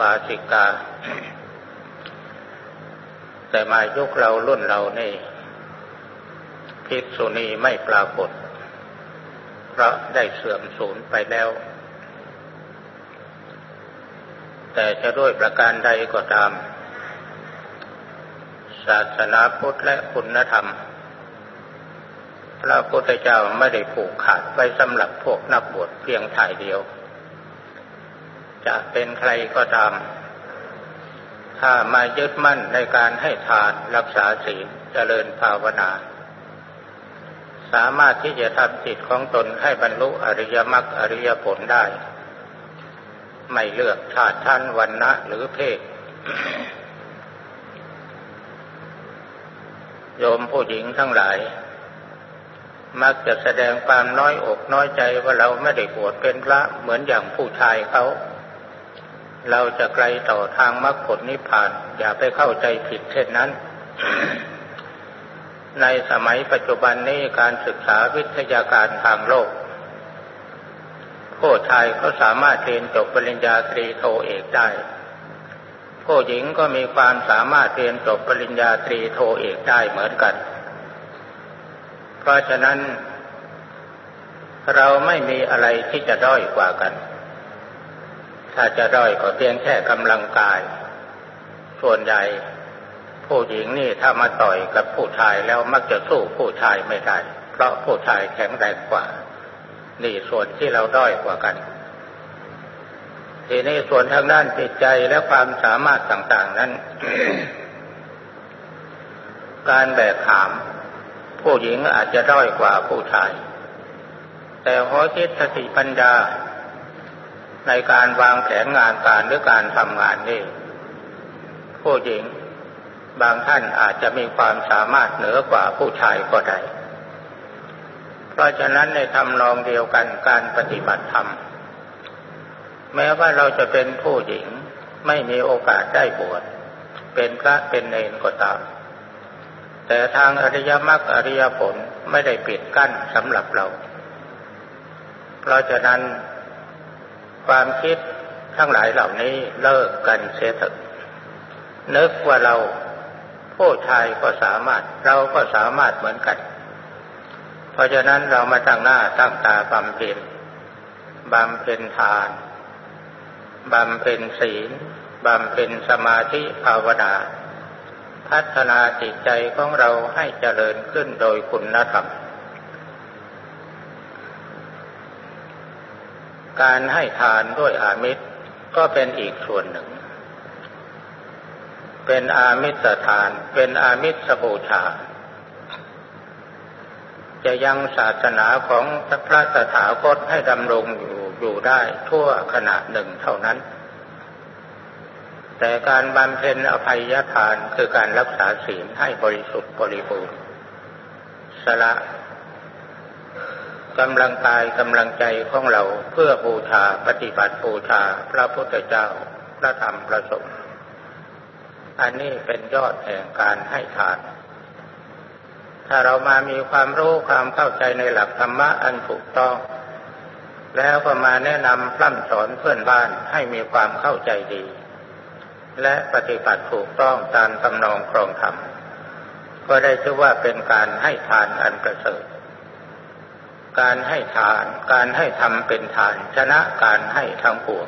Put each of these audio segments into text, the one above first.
บาสิกา แต่มายุคเรารุ่นเรานี่ภิกษุณีไม่ปรากฏ เพราะได้เสื่อมสูญไปแล้ว แต่จะด้วยประการใดก็ตาม ศาสนาพุทธและคุณธรรม พระพุทธเจ้าไม่ได้ผูกขาดไว้สำหรับพวกนักบวชเพียงถ่ายเดียว จะเป็นใครก็ตาม ถ้ามายึดมั่นในการให้ทานรักษาศีลเจริญภาวนา สามารถที่จะทำจิตของตนให้บรรลุอริยมรรคอริยผลได้ ไม่เลือกชาติชั้นวันนะหรือเพศโยมผู้หญิงทั้งหลาย มักจะแสดงความน้อยอกน้อยใจว่าเราไม่ได้บวชเป็นพระเหมือนอย่างผู้ชายเขา เราจะไกลต่อทางมรรคผลนิพพาน อย่าไปเข้าใจผิดเช่นนั้น ในสมัยปัจจุบันนี้การศึกษาวิทยาการทางโลกผู้ชายก็สามารถเรียนจบปริญญาตรีโทเอกได้ผู้หญิงก็มีความสามารถเรียนจบปริญญาตรีโทเอกได้เหมือนกัน เพราะฉะนั้น เราไม่มีอะไรที่จะด้อยกว่ากัน ถ้าจะด้อยก็เพียงแค่กำลังกาย ส่วนใหญ่ ผู้หญิงนี่ถ้ามาต่อยกับผู้ชายแล้วมักจะสู้ผู้ชายไม่ได้ เพราะผู้ชายแข็งแรงกว่า นี่ส่วนที่เราด้อยกว่ากันทีนี้ส่วนทางด้านจิตใจและความสามารถต่างๆนั้น การแบกหาม ผู้หญิงอาจจะด้อยกว่าผู้ชาย แต่หัวคิดสติปัญญา ในการวางแผนงานการหรือการทำงานนี่ผู้หญิงบางท่านอาจจะมีความสามารถเหนือกว่าผู้ชายก็ได้ เพราะฉะนั้นในทำนองเดียวกันการปฏิบัติธรรม แม้ว่าเราจะเป็นผู้หญิงไม่มีโอกาสได้บวชเป็นพระเป็นเนรก็ตาม แต่ทางอริยมรรคอริยผลไม่ได้ปิดกั้นสำหรับเรา เพราะฉะนั้น ความคิดทั้งหลายเหล่านี้เลิกกันเสียเถอะนึกว่าเราผู้ชายก็สามารถ เราก็สามารถเหมือนกัน เพราะฉะนั้นเรามาตั้งหน้าตั้งตาบำเพ็ญบำเพ็ญทานบำเพ็ญศีลบำเพ็ญสมาธิภาวนา พัฒนาจิตใจของเราให้เจริญขึ้นโดยคุณธรรม การให้ทานด้วยอามิตรก็เป็นอีกส่วนหนึ่ง เป็นอามิสทาน เป็นอามิสบูชา จะยังศาสนาของพระสถาคตให้ดำรงอยู่อยู่ได้ทั่วขณะหนึ่งเท่านั้น แต่การบำเพ็ญอภัยทานคือการรักษาศีลให้บริสุทธิ์บริบูรณ์สละ กำลังกายกำลังใจของเราเพื่อบูชาปฏิบัติบูชาพระพุทธเจ้าพระธรรมพระสงฆ์อันนี้เป็นยอดแห่งการให้ทาน ถ้าเรามามีความรู้ความเข้าใจในหลักธรรมะอันถูกต้อง แล้วก็มาแนะนำพร่ำสอนเพื่อนบ้านให้มีความเข้าใจดี และปฏิบัติถูกต้องตามตำนองครองธรรม ก็ได้ชื่อว่าเป็นการให้ทานอันประเสริฐ การให้ทาน การให้ทำเป็นทาน ชนะการให้ทั้งปวง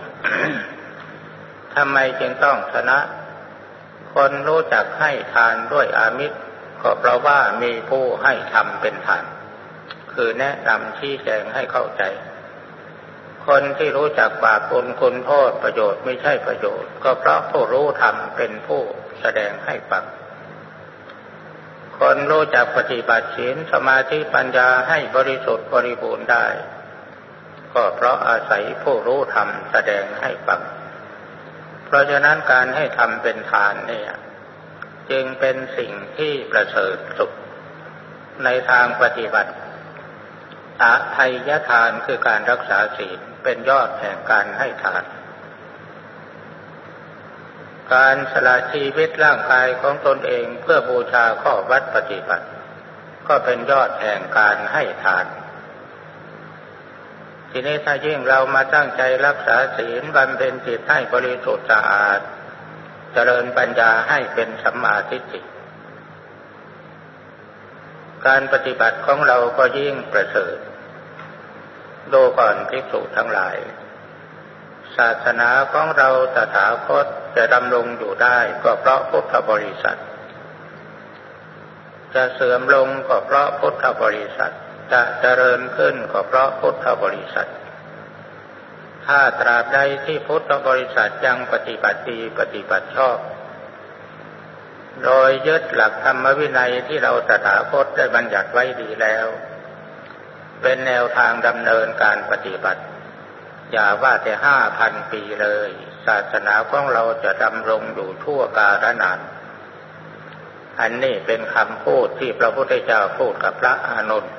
ทำไมจึงต้องชนะ คนรู้จักให้ทานด้วยอามิตร ก็เพราะว่ามีผู้ให้ทำเป็นทาน คือแนะนำชี้แจงให้เข้าใจ คนที่รู้จักบาปบุญคุณโทษประโยชน์ไม่ใช่ประโยชน์ ก็เพราะผู้รู้ธรรมเป็นผู้แสดงให้ฟัง คนรู้จักปฏิบัติศีลสมาธิปัญญาให้บริสุทธิ์บริบูรณ์ได้ ก็เพราะอาศัยผู้รู้ธรรมแสดงให้ฟังเพราะฉะนั้นการให้ทำเป็นทานเนี่ย จึงเป็นสิ่งที่ประเสริฐสุดในทางปฏิบัติอาภัยทานคือการรักษาศีลเป็นยอดแห่งการให้ทาน การสละชีวิตร่างกายของตนเองเพื่อบูชาข้อวัดปฏิบัติ ก็เป็นยอดแห่งการให้ทาน ทีนี้ถ้ายิ่งเรามาตั้งใจรักษาศีลบำเพ็ญจิตให้บริสุทธิ์สะอาด เจริญปัญญาให้เป็นสัมมาทิฏฐิการปฏิบัติของเราก็ยิ่งประเสริฐดูก่อนภิกษุทั้งหลาย ศาสนาของเราตถาคตจะดำรงอยู่ได้ก็เพราะพุทธบริษัท จะเสื่อมลงก็เพราะพุทธบริษัท จะเจริญขึ้นก็เพราะพุทธบริษัท ถ้าตราบใดที่พุทธบริษัทยังปฏิบัติดีปฏิบัติชอบ โดยยึดหลักธรรมวินัยที่เราตถาคตได้บัญญัติไว้ดีแล้ว เป็นแนวทางดำเนินการปฏิบัติ อย่าว่าแต่ห้าพันปีเลย ศาสนาของเราจะดำรงอยู่ทั่วกาลนานอันนี้เป็นคำพูดที่พระพุทธเจ้าพูดกับพระอานนท์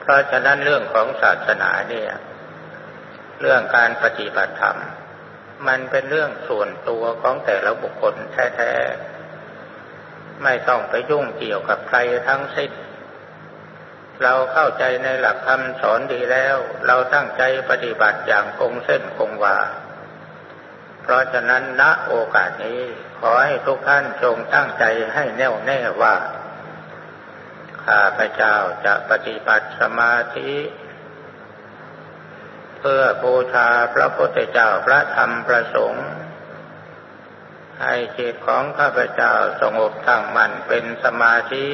เพราะฉะนั้นเรื่องของศาสนาเนี่ย เรื่องการปฏิบัติธรรม มันเป็นเรื่องส่วนตัวของแต่ละบุคคลแท้ๆ ไม่ต้องไปยุ่งเกี่ยวกับใครทั้งสิ้น เราเข้าใจในหลักคำสอนดีแล้ว เราตั้งใจปฏิบัติอย่างคงเส้นคงวา เพราะฉะนั้นณโอกาสนี้ ขอให้ทุกท่านจงตั้งใจให้แน่วแน่ว่าข้าพเจ้าจะปฏิบัติสมาธิ เพื่อบูชาพระพุทธเจ้าพระธรรมพระสงฆ์ให้จิตของข้าพเจ้าสงบตั้งมั่นเป็นสมาธิ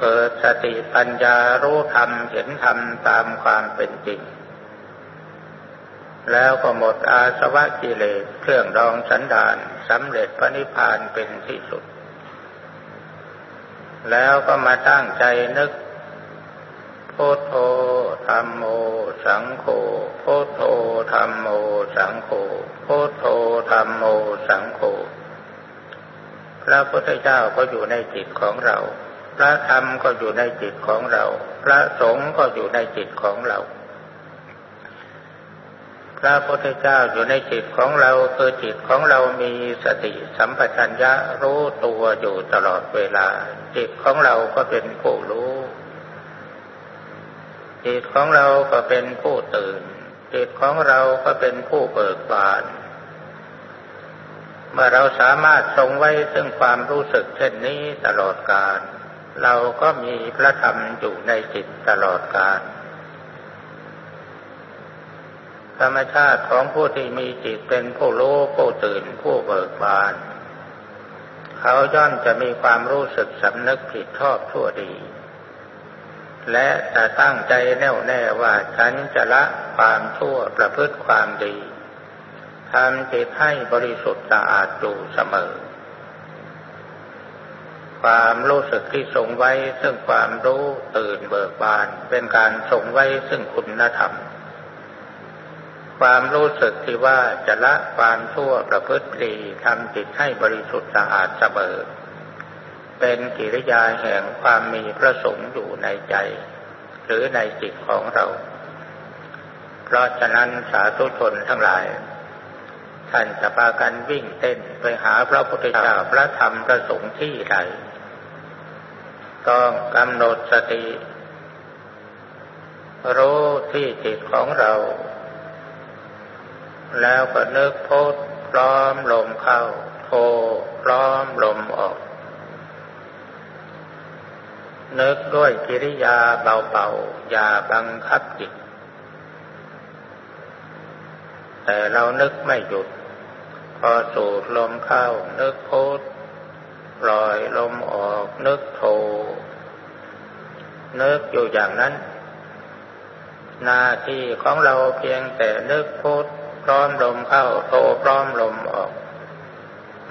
เกิดสติปัญญารู้ธรรมเห็นธรรมตามความเป็นจริง แล้วก็หมดอาสวะกิเลสเครื่องรองสันดานสำเร็จพระนิพพานเป็นที่สุด แล้วก็มาตั้งใจนึกพุทโธธรรมโม สังโฆพุทโธธรรมโม สังโฆพุทโธธรรมโม สังโฆพระพุทธเจ้าก็อยู่ในจิตของเรา พระธรรมก็อยู่ในจิตของเรา พระสงฆ์ก็อยู่ในจิตของเรา พระพุทธเจ้าอยู่ในจิตของเราคือจิตของเรามีสติสัมปชัญญะรู้ตัวอยู่ตลอดเวลา จิตของเราก็เป็นผู้รู้ จิตของเราก็เป็นผู้ตื่น จิตของเราก็เป็นผู้เบิกบานเมื่อเราสามารถทรงไว้ซึ่งความรู้สึกเช่นนี้ตลอดกาล เราก็มีพระธรรมอยู่ในจิตตลอดกาลธรรมชาติของผู้ที่มีจิตเป็นผู้รู้ผู้ตื่นผู้เบิกบาน เขาย่อมจะมีความรู้สึกสำนึกผิดชอบทั่วดี และจะตั้งใจแน่วแน่ว่าฉันจะละความชั่วประพฤติความดีทำจิตให้บริสุทธิ์สะอาดอยู่เสมอ ความรู้สึกที่ทรงไว้ ซึ่งความรู้ตื่นเบิกบาน เป็นการทรงไว้ซึ่งคุณธรรม ความรู้สึกที่ว่าจะละความชั่วประพฤติดีทำจิตให้บริสุทธิ์สะอาดเสมอเป็นกิริยาแห่งความมีพระสงฆ์อยู่ในใจ หรือในจิตของเรา เพราะฉะนั้นสาธุชนทั้งหลาย ท่านจะพากันวิ่งเต้นไปหาพระพุทธเจ้าพระธรรมพระสงฆ์ที่ใด ต้องกำหนดสติ รู้ที่จิตของเรา แล้วก็นึกพุทพร้อมลมเข้าโทพร้อมลมออก นึกด้วยกิริยาเบาๆ อย่าบังคับจิต แต่เรานึกไม่หยุด พอสูดลมเข้า นึกพุท ปล่อยลมออกนึกโทนึกอยู่อย่างนั้น หน้าที่ของเราเพียงแต่นึกพุทพร้อมลมเข้าโทพร้อมลมออก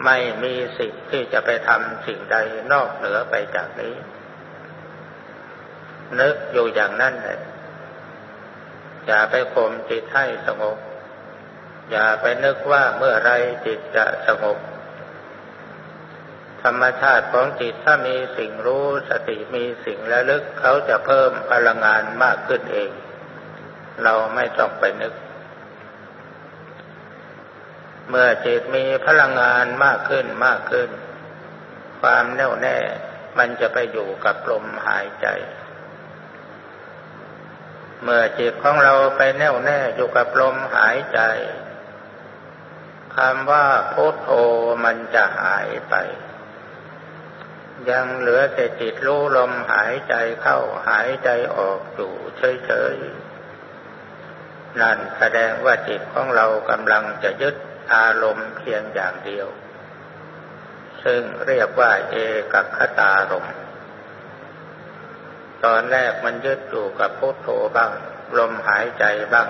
ไม่มีสิทธิ์ที่จะไปทำสิ่งใดนอกเหนือไปจากนี้ นึกอยู่อย่างนั้นเลยอย่าไปข่มจิตให้สงบ อย่าไปนึกว่าเมื่อไรจิตจะสงบ ธรรมชาติของจิตถ้ามีสิ่งรู้สติมีสิ่งระลึกเขาจะเพิ่มพลังงานมากขึ้นเอง เราไม่ต้องไปนึก เมื่อจิตมีพลังงานมากขึ้นมากขึ้น ความแน่วแน่มันจะไปอยู่กับลมหายใจ เมื่อจิตของเราไปแน่วแน่อยู่กับลมหายใจคำว่าพุทโธมันจะหายไป ยังเหลือแต่จิตรู้ลมหายใจเข้าหายใจออกอยู่เฉยๆ นั่นแสดงว่าจิตของเรากำลังจะยึดอารมณ์เพียงอย่างเดียว ซึ่งเรียกว่าเอกัคตารมตอนแรกมันยึดอยู่กับพุทโธบ้าง ลมหายใจบ้าง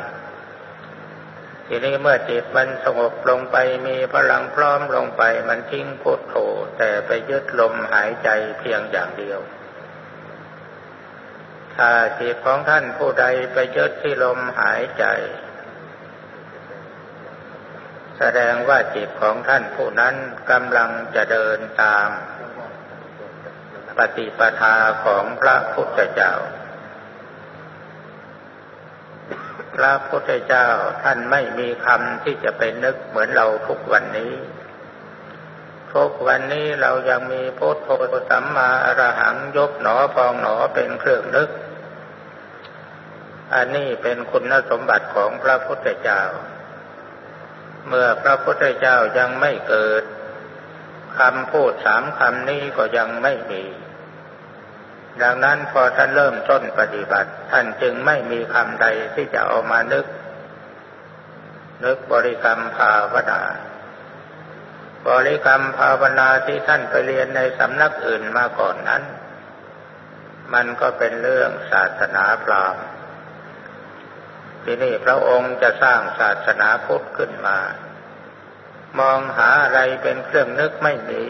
ทีนี้เมื่อจิตมันสงบลงไปมีพลังพร้อมลงไปมันทิ้งพุทโธแต่ไปยึดลมหายใจเพียงอย่างเดียว ถ้าจิตของท่านผู้ใดไปยึดที่ลมหายใจ แสดงว่าจิตของท่านผู้นั้นกำลังจะเดินตาม ปฏิปทาของพระพุทธเจ้า พระพุทธเจ้าท่านไม่มีคำที่จะไปนึกเหมือนเราทุกวันนี้ทุกวันนี้เรายังมีพุทโธสัมมาอรหังยกหนอพองหนอเป็นเครื่องนึก อันนี้เป็นคุณสมบัติของพระพุทธเจ้า เมื่อพระพุทธเจ้ายังไม่เกิดคำพูดสามคำนี้ก็ยังไม่มี ดังนั้นพอท่านเริ่มต้นปฏิบัติ ท่านจึงไม่มีคำใดที่จะเอามานึก นึกบริกรรมภาวนาบริกรรมภาวนาที่ท่านไปเรียนในสำนักอื่นมาก่อนนั้น มันก็เป็นเรื่องศาสนาพราหมณ์ที่นี่พระองค์จะสร้างศาสนาพุทธขึ้นมา มองหาอะไรเป็นเครื่องนึกไม่มี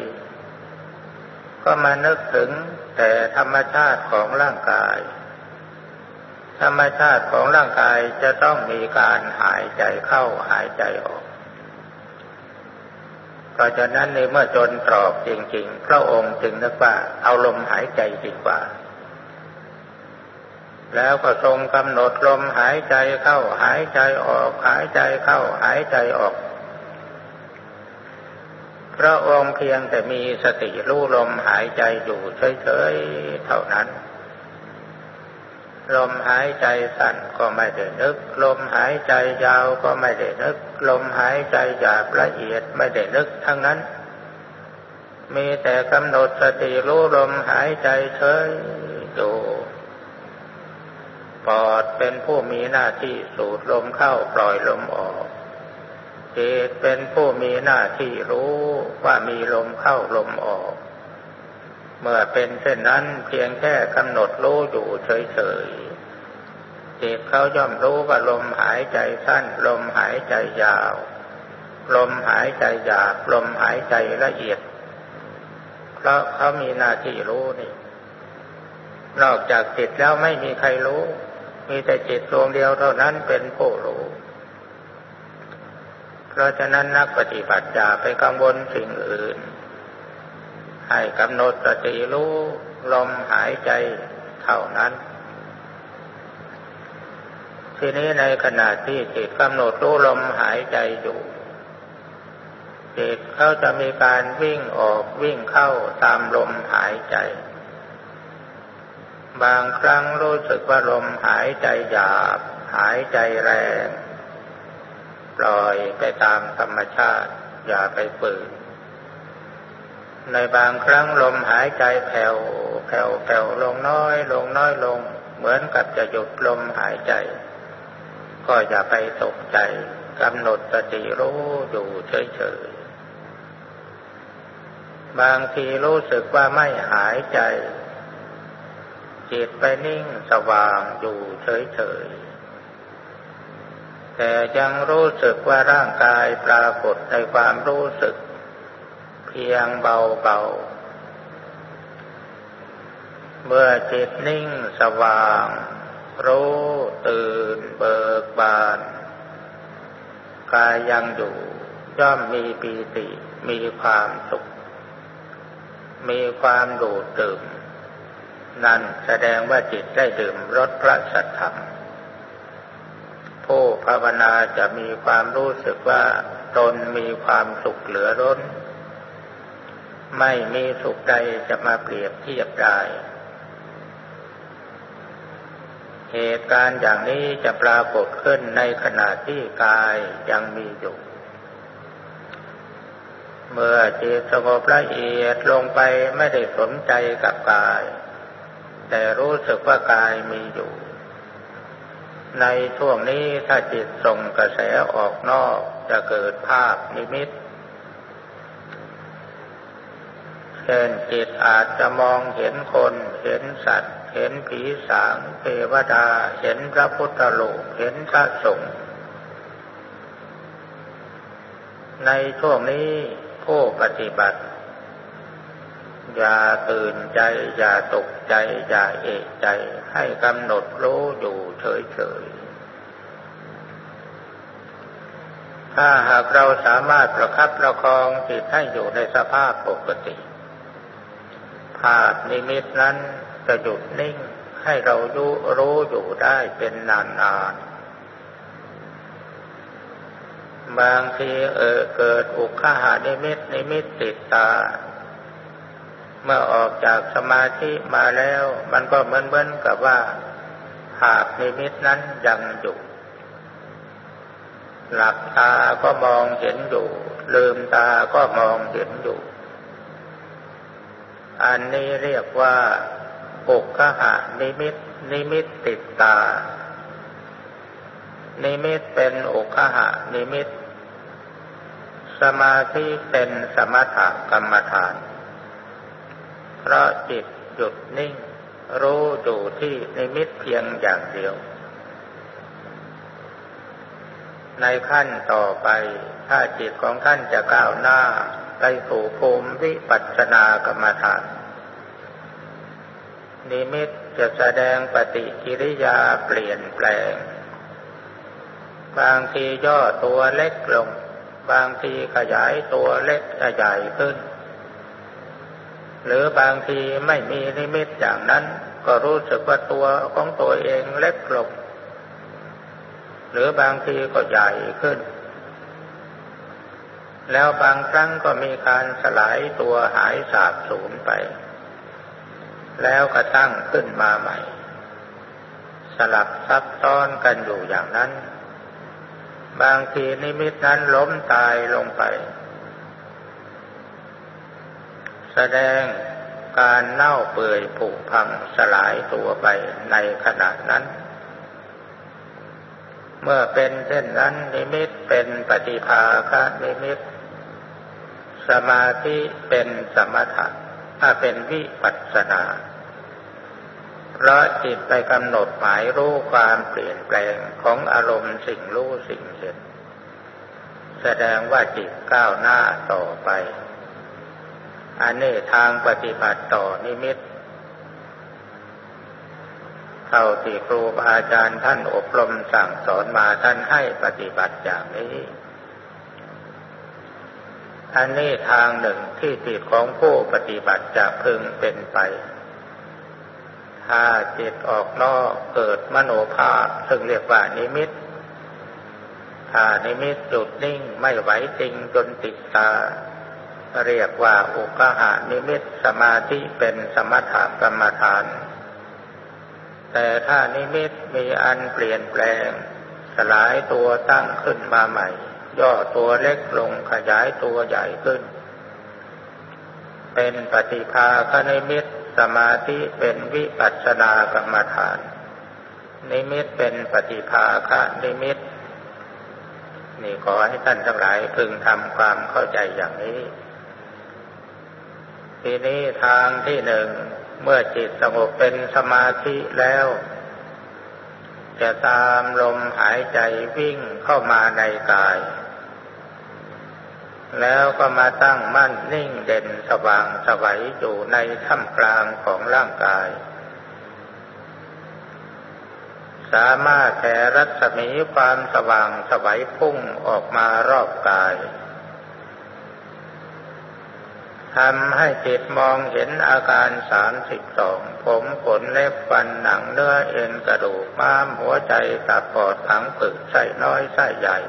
ก็มานึกถึงแต่ธรรมชาติของร่างกาย ธรรมชาติของร่างกายจะต้องมีการหายใจเข้าหายใจออกเพราะฉะนั้นในเมื่อจนตรอกจริงๆ พระองค์จึงนึกว่าเอาลมหายใจดีกว่า แล้วก็ทรงกำหนดลมหายใจเข้าหายใจออก หายใจเข้าหายใจออก พระองค์เพียงแต่มีสติรู้ลมหายใจอยู่เฉยๆเท่านั้น ลมหายใจสั้นก็ไม่ได้นึก ลมหายใจยาวก็ไม่ได้นึก ลมหายใจหยาบละเอียดไม่ได้นึกทั้งนั้น มีแต่กำหนดสติรู้ลมหายใจเฉยอยู่ปอดเป็นผู้มีหน้าที่สูดลมเข้าปล่อยลมออก จิตเป็นผู้มีหน้าที่รู้ว่ามีลมเข้าลมออก เมื่อเป็นเช่นนั้นเพียงแค่กำหนดรู้อยู่เฉยๆจิตเขาย่อมรู้ว่าลมหายใจสั้น ลมหายใจยาว ลมหายใจหยาบลมหายใจละเอียด เพราะเขามีหน้าที่รู้นี่ นอกจากจิตแล้วไม่มีใครรู้ มีแต่จิตดวงเดียวเท่านั้นเป็นผู้รู้ เพราะฉะนั้นนักปฏิบัติอย่าไปกังวลสิ่งอื่น ให้กำหนดสติรู้ลมหายใจเท่านั้น ทีนี้ในขณะที่จิตกำหนดรู้ลมหายใจอยู่จิตเขาจะมีการวิ่งออกวิ่งเข้าตามลมหายใจ บางครั้งรู้สึกว่าลมหายใจหยาบ หายใจแรง ปล่อยไปตามธรรมชาติ อย่าไปฝืน ในบางครั้งลมหายใจแผ่วแผ่วแผ่วลงน้อย ลงน้อยลง เหมือนกับจะหยุดลมหายใจ ก็อย่าไปตกใจกำหนดสติรู้อยู่เฉยๆ บางทีรู้สึกว่าไม่หายใจ จิตไปนิ่งสว่างอยู่เฉยๆ แต่ยังรู้สึกว่าร่างกายปรากฏในความรู้สึก เพียงเบาๆ เมื่อจิตนิ่งสว่าง รู้ตื่นเบิกบาน กายยังอยู่ย่อมมีปีติมีความสุข มีความดูดดื่ม นั่นแสดงว่าจิตได้ดื่มรสพระสัทธรรม ภาวนาจะมีความรู้สึกว่าตนมีความสุขเหลือร้น ไม่มีสุขใดจะมาเปรียบเทียบได้ เหตุการณ์อย่างนี้จะปรากฏขึ้นในขณะที่กายยังมีอยู่ เมื่อจิตสงบละเอียดลงไปไม่ได้สนใจกับกาย แต่รู้สึกว่ากายมีอยู่ ในช่วงนี้ถ้าจิตส่งกระแสออกนอกจะเกิดภาพนิมิต เช่นจิตอาจจะมองเห็นคน เห็นสัตว์ เห็นผีสางเทวดา เห็นพระพุทธโลกเห็นพระสงฆ์ ในช่วงนี้ผู้ปฏิบัติ อย่าตื่นใจ อย่าตกใจ อย่าเอกใจ ให้กำหนดรู้อยู่ เฉยๆ ถ้าหากเราสามารถประคับประคองจิตให้อยู่ในสภาพปกติภาพนิมิตนั้นจะหยุดนิ่งให้เรารู้รู้อยู่ได้เป็นนานๆบางทีเออเกิดอุคหานิมิตนิมิตติดตา เมื่อออกจากสมาธิมาแล้ว มันก็เหมือนเหมือนกับว่าภาพนิมิตนั้นยังอยู่ หลับตาก็มองเห็นอยู่ ลืมตาก็มองเห็นอยู่ อันนี้เรียกว่าอุคคหนิมิต นิมิตติดตา นิมิตเป็นอุคคหนิมิต สมาธิเป็นสมถกรรมฐาน เพราะจิตหยุดนิ่ง รู้อยู่ที่นิมิตเพียงอย่างเดียว ในขั้นต่อไป ถ้าจิตของท่านจะก้าวหน้าไปสู่ภูมิวิปัสสนากรรมฐาน นิมิตจะแสดงปฏิกิริยาเปลี่ยนแปลง บางทีย่อตัวเล็กลง บางทีขยายตัวเล็กใหญ่ขึ้น หรือบางทีไม่มีนิมิตอย่างนั้น ก็รู้สึกว่าตัวของตัวเองเล็กลงหรือบางทีก็ใหญ่ขึ้น แล้วบางครั้งก็มีการสลายตัวหายสาบสูญไป แล้วก็ตั้งขึ้นมาใหม่ สลับซับซ้อนกันอยู่อย่างนั้น บางทีนิมิตนั้นล้มตายลงไป แสดงการเน่าเปื่อยผุพังสลายตัวไปในขณะนั้น เมื่อเป็นเช่นนั้นนิมิตเป็นปฏิภาคนิมิต สมาธิเป็นสมถะถ้าเป็นวิปัสสนา เพราะจิตไปกำหนดหมายรู้ความเปลี่ยนแปลงของอารมณ์สิ่งรู้สิ่งเห็นแสดงว่าจิตก้าวหน้าต่อไป อันนี้ทางปฏิบัติต่อนิมิตเท่าที่ครูบาอาจารย์ท่านอบรมสั่งสอนมาท่านให้ปฏิบัติอย่างนี้ อันนี้ทางหนึ่งที่จิตของผู้ปฏิบัติจะพึงเป็นไป ถ้าจิตออกนอกเกิดมโนภาพซึ่งเรียกว่านิมิตถ้านิมิตจุดนิ่งไม่ไหวจริงจนติดตา เรียกว่าอุกหานิมิตสมาธิเป็นสมถกรรมฐาน แต่ถ้านิมิตมีอันเปลี่ยนแปลง สลายตัวตั้งขึ้นมาใหม่ ย่อตัวเล็กลงขยายตัวใหญ่ขึ้น เป็นปฏิภาคนิมิตสมาธิเป็นวิปัสสนากรรมฐาน นิมิตเป็นปฏิภาคนิมิตนี่ขอให้ท่านทั้งหลายพึงทำความเข้าใจอย่างนี้ ทีนี้ทางที่หนึ่ง เมื่อจิตสงบเป็นสมาธิแล้ว จะตามลมหายใจวิ่งเข้ามาในกาย แล้วก็มาตั้งมั่นนิ่งเด่นสว่างสวัยอยู่ในท่ามกลางของร่างกาย สามารถแผ่รัศมีความสว่างสวัยพุ่งออกมารอบกาย ทำให้จิตมองเห็นอาการสามสิบสองผมขนเล็บฟันหนังเนื้อเอ็นกระดูกม้ามหัวใจตับปอดถังปึกไส้น้อยไส้ใหญ่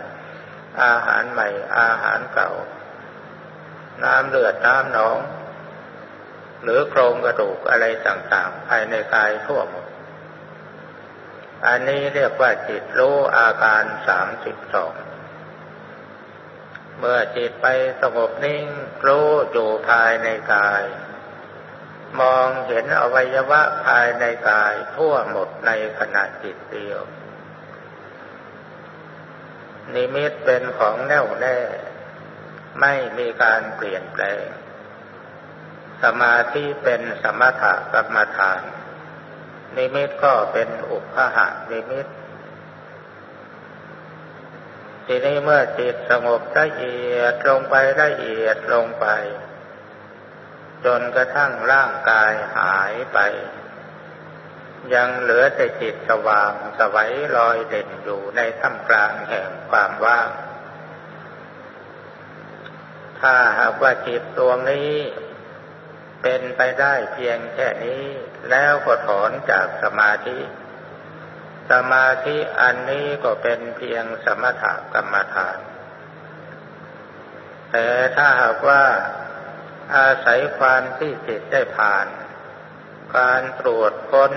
อาหารใหม่อาหารเก่า น้ำเลือดน้ำหนอง หรือโครงกระดูกอะไรต่างๆ ภายในกายทั่วหมด อันนี้เรียกว่าจิตรู้อาการสามสิบสอง มื่อจิตไปสงบนิ่งรู้อยู่ภายในกาย มองเห็นอวัยวะภายในกาย ทั่วหมดในขณะจิตเดียว นิมิตเป็นของแน่วแน่ ไม่มีการเปลี่ยนแปลง สมาธิเป็นสมถะกรรมฐาน นิมิตก็เป็นอุปหะนิมิต ทีนี้เมื่อจิตสงบละเอียดลงไปละเอียดลงไป จนกระทั่งร่างกายหายไป ยังเหลือแต่จิตสว่างสวัยลอยเด่นอยู่ในท่ามกลางแห่งความว่างถ้าหากว่าจิตดวงนี้เป็นไปได้เพียงแค่นี้ แล้วก็ถอนจากสมาธิ สมาธิอันนี้ก็เป็นเพียงสมถกรรมฐาน แต่ถ้าหากว่าอาศัยความที่จิตได้ผ่าน การตรวจค้น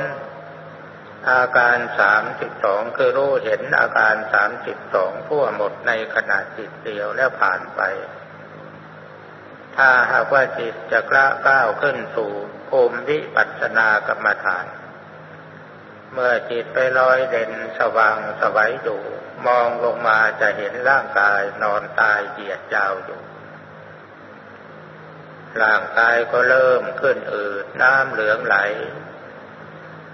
อาการสามสิบสองคือรู้เห็นอาการสามสิบสองทั่วหมดในขณะจิตเดียวแล้วผ่านไป ถ้าหากว่าจิตจะกล้าก้าวขึ้นสู่ภูมิวิปัสสนากรรมฐาน เมื่อจิตไปลอยเด่นสว่างสวัยอยู่ มองลงมาจะเห็นร่างกายนอนตายเหยียดยาวอยู่ ร่างกายก็เริ่มขึ้นอืดน้ำเหลืองไหล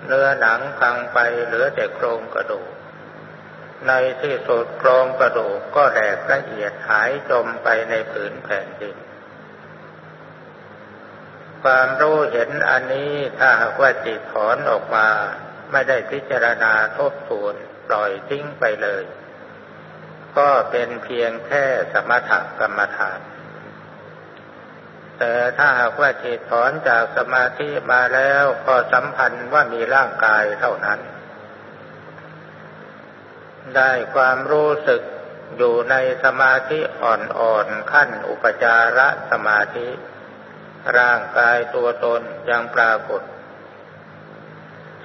เนื้อหนังพังไปเหลือแต่โครงกระดูก ในที่สุดโครงกระดูกก็แหลกละเอียดหายจมไปในผืนแผ่นดินความรู้เห็นอันนี้ถ้าหากว่าจิตถอนออกมา ไม่ได้พิจารณาทบทวนปล่อยทิ้งไปเลย ก็เป็นเพียงแค่สมถกรรมฐาน แต่ถ้าหากว่าจิตถอนจากสมาธิมาแล้วพอสัมพันธ์ว่ามีร่างกายเท่านั้น ได้ความรู้สึกอยู่ในสมาธิอ่อนๆขั้นอุปจารสมาธิ ร่างกายตัวตนยังปรากฏ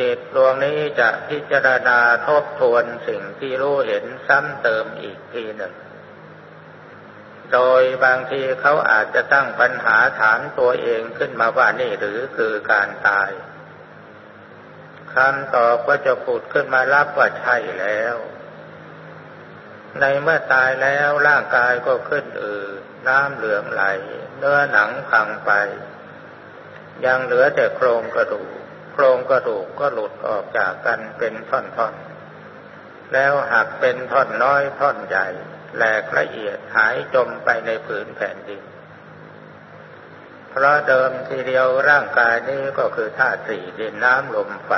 จิตดวงนี้จะพิจารณาทบทวนสิ่งที่รู้เห็นซ้ำเติมอีกทีหนึ่ง โดยบางทีเขาอาจจะตั้งปัญหาถามตัวเองขึ้นมาว่านี่หรือคือการตายคำตอบก็จะพูดขึ้นมารับว่าใช่แล้ว ในเมื่อตายแล้วร่างกายก็ขึ้นอืดน้ำเหลืองไหล เนื้อหนังพังไป ยังเหลือแต่โครงกระดูก ครงกระดูกก็หลุดออกจากกันเป็นท่อนๆ แล้วหักเป็นท่อนน้อยท่อนใหญ่แหลกละเอียดหายจมไปในผืนแผ่นดิน เพราะเดิมทีเดียวร่างกายนี้ก็คือธาตุสี่ดินน้ำลมไฟ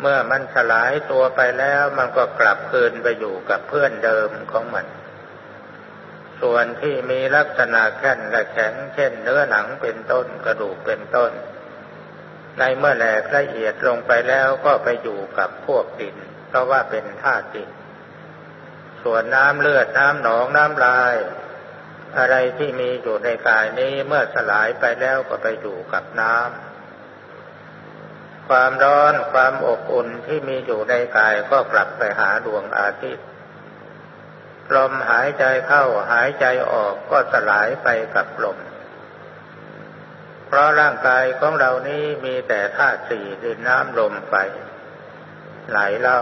เมื่อมันสลายตัวไปแล้วมันก็กลับคืนไปอยู่กับเพื่อนเดิมของมัน ส่วนที่มีลักษณะแข็งและแข็งเช่นเนื้อหนังเป็นต้นกระดูกเป็นต้น ในเมื่อแหลกละเอียดลงไปแล้วก็ไปอยู่กับพวกดิน เพราะว่าเป็นธาตุดิน ส่วนน้ำเลือดน้ำหนองน้ำลาย อะไรที่มีอยู่ในกายนี้เมื่อสลายไปแล้วก็ไปอยู่กับน้ำความร้อนความอบอุ่นที่มีอยู่ในกายก็กลับไปหาดวงอาทิตย์ลมหายใจเข้าหายใจออกก็สลายไปกับลม เพราะร่างกายของเรานี้มีแต่ธาตุสี่ดินน้ำลมไฟไหลเล่า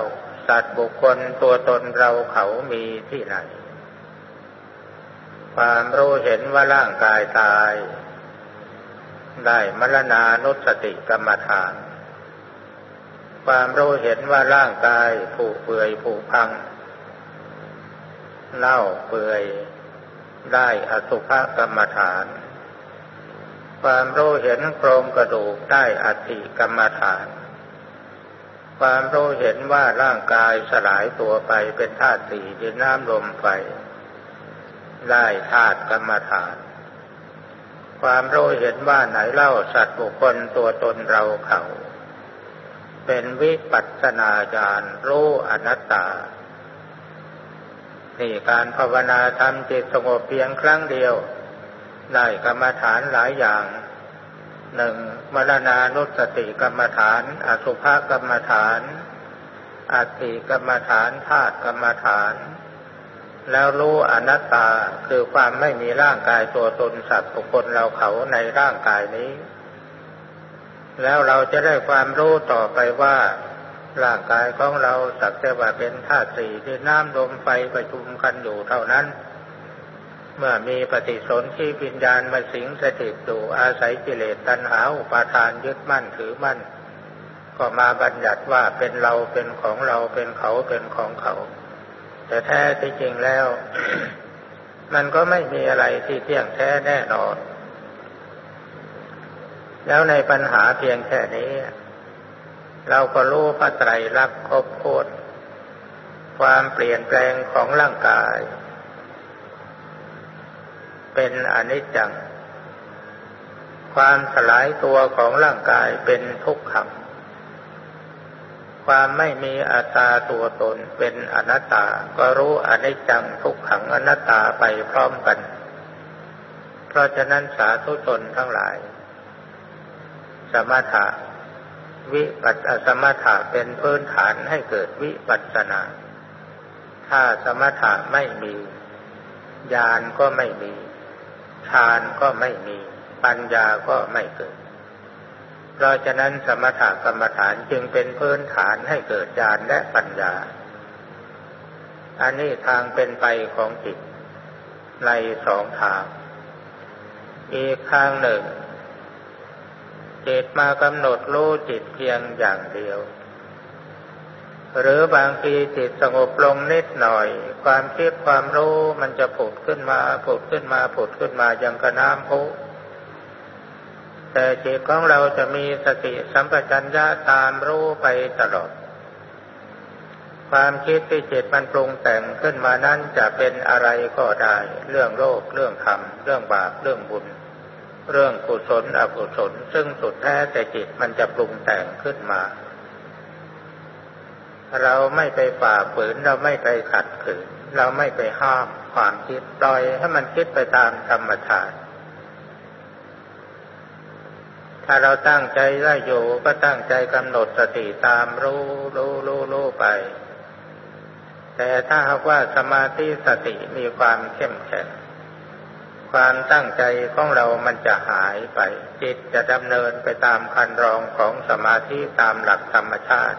สัตว์บุคคลตัวตนเราเขามีที่ไหน ความรู้เห็นว่าร่างกายตาย ได้มรณานุสติกรรมฐาน ความรู้เห็นว่าร่างกายผุเปื่อยผุพังเล่าเปื่อยได้อสุภกรรมฐาน ความรู้เห็นโครงกระดูกได้อธิกรรมฐาน ความรู้เห็นว่าร่างกายสลายตัวไปเป็นธาตุสี่ดินน้ำลมไฟได้ธาตุกรรมฐาน ความรู้เห็นว่าไหนเล่าสัตว์บุคคลตัวตนเราเขา เป็นวิปัสสนาญาณรู้อนัตตานี่การภาวนาทำจิตสงบเพียงครั้งเดียว ได้กรรมฐานหลายอย่างหนึ่งมรณานุสติกรรมฐาน อสุภกรรมฐานอัตติกรรมฐานธาตุกรรมฐาน แล้วรู้อนัตตาคือความไม่มีร่างกายตัวตนสัตว์บุคคลเราเขาในร่างกายนี้ แล้วเราจะได้ความรู้ต่อไปว่า ร่างกายของเราสักแต่ว่าเป็นธาตุสี่ที่น้ำลมไฟประชุมกันอยู่เท่านั้น เมื่อมีปฏิสนธิวิญญาณมาสิงสถิตอยู่อาศัยกิเลสตัณหาอุปาทานยึดมั่นถือมั่น ก็มาบัญญัติว่าเป็นเราเป็นของเราเป็นเขาเป็นของเขา แต่แท้ที่จริงแล้ว มันก็ไม่มีอะไรที่เที่ยงแท้แน่นอน แล้วในปัญหาเพียงแค่นี้ เราก็รู้พระไตรลักษณ์ครบโคตรความเปลี่ยนแปลงของร่างกาย เป็นอนิจจัง ความสลายตัวของร่างกายเป็นทุกขัง ความไม่มีอัตตาตัวตนเป็นอนัตตา ก็รู้อนิจจังทุกขังอนัตตาไปพร้อมกัน เพราะฉะนั้นสาธุชนทั้งหลาย สมถะวิปัสสมถะเป็นพื้นฐานให้เกิดวิปัสสนา ถ้าสมถะไม่มี ญาณก็ไม่มี ฌานก็ไม่มี ปัญญาก็ไม่เกิด เพราะฉะนั้นสมถะกรรมฐานจึงเป็นพื้นฐานให้เกิดญาณและปัญญา อันนี้ทางเป็นไปของจิต ในสองทาง อีกทางหนึ่งจิตมากำหนดรู้จิตเพียงอย่างเดียว หรือบางทีจิตสงบลงนิดหน่อย ความคิดความรู้มันจะผุดขึ้นมาผุดขึ้นมาผุดขึ้นมาอย่างกระน้ำพุแต่จิตของเราจะมีสติสัมปชัญญะตามรู้ไปตลอด ความคิดที่จิตมันปรุงแต่งขึ้นมานั้นจะเป็นอะไรก็ได้ เรื่องโลกเรื่องธรรม เรื่องบาปเรื่องบุญ เรื่องกุศลอกุศล ซึ่งสุดแท้แต่จิตมันจะปรุงแต่งขึ้นมา เราไม่ไปฝ่าฝืนเราไม่ไปขัดขืน เราไม่ไปห้ามความคิดปล่อยให้มันคิดไปตามธรรมชาติถ้าเราตั้งใจได้อยู่ก็ตั้งใจกำหนดสติตามรู้รู้รู้รู้ไป แต่ถ้าหากว่าสมาธิสติมีความเข้มแข็งความตั้งใจของเรามันจะหายไป จิตจะดำเนินไปตามคันรองของสมาธิตามหลักธรรมชาติ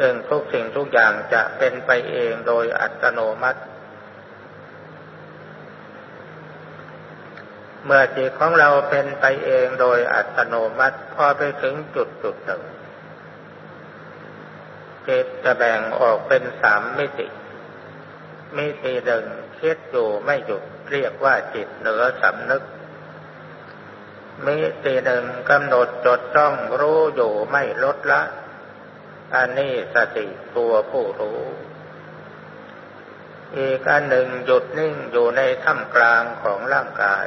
ซึ่งทุกสิ่งทุกอย่างจะเป็นไปเองโดยอัตโนมัติ เมื่อจิตของเราเป็นไปเองโดยอัตโนมัติพอไปถึงจุดจุดหนึ่งจิตจะแบ่งออกเป็นสามมิติ มิติหนึ่งคิดอยู่ไม่หยุดเรียกว่าจิตเหนือสำนึก มิติหนึ่งกำหนดจดจ้องรู้อยู่ไม่ลดละ อันนี้สติตัวผู้รู้ อีกอันหนึ่งหยุดนิ่งอยู่ในท่ามกลางของร่างกาย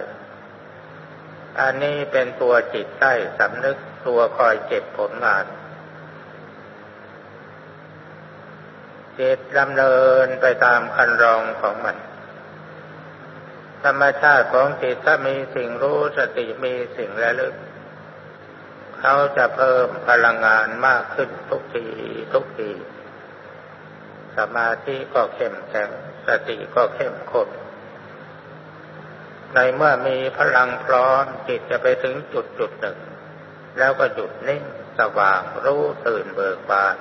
อันนี้เป็นตัวจิตใต้สำนึกตัวคอยเก็บผลงานจิตดำเนินไปตามคันรองของมัน ธรรมชาติของจิตถ้ามีสิ่งรู้สติมีสิ่งระลึก เขาจะเพิ่มพลังงานมากขึ้นทุกทีทุกทีสมาธิก็เข้มแข็งสติก็เข้มข้นในเมื่อมีพลังพร้อมจิตจะไปถึงจุดจุดหนึ่ง แล้วก็หยุดนิ่งสว่างรู้ตื่นเบิกบาน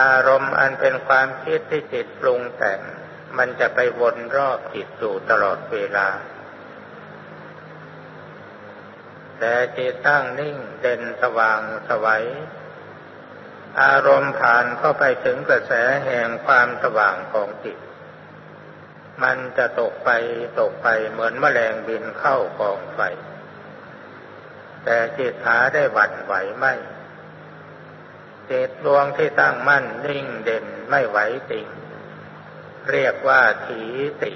อารมณ์อันเป็นความคิดที่จิตปรุงแต่ง มันจะไปวนรอบจิตอยู่ตลอดเวลา แต่จิตตั้งนิ่งเด่นสว่างสวัย อารมณ์ผ่านเข้าไปถึงกระแสแห่งความสว่างของจิต มันจะตกไปตกไปเหมือนแมลงบินเข้ากองไฟ แต่จิตหาได้หวั่นไหวไม่จิตดวงที่ตั้งมั่นนิ่งเด่นไม่ไหวติงเรียกว่าถีติ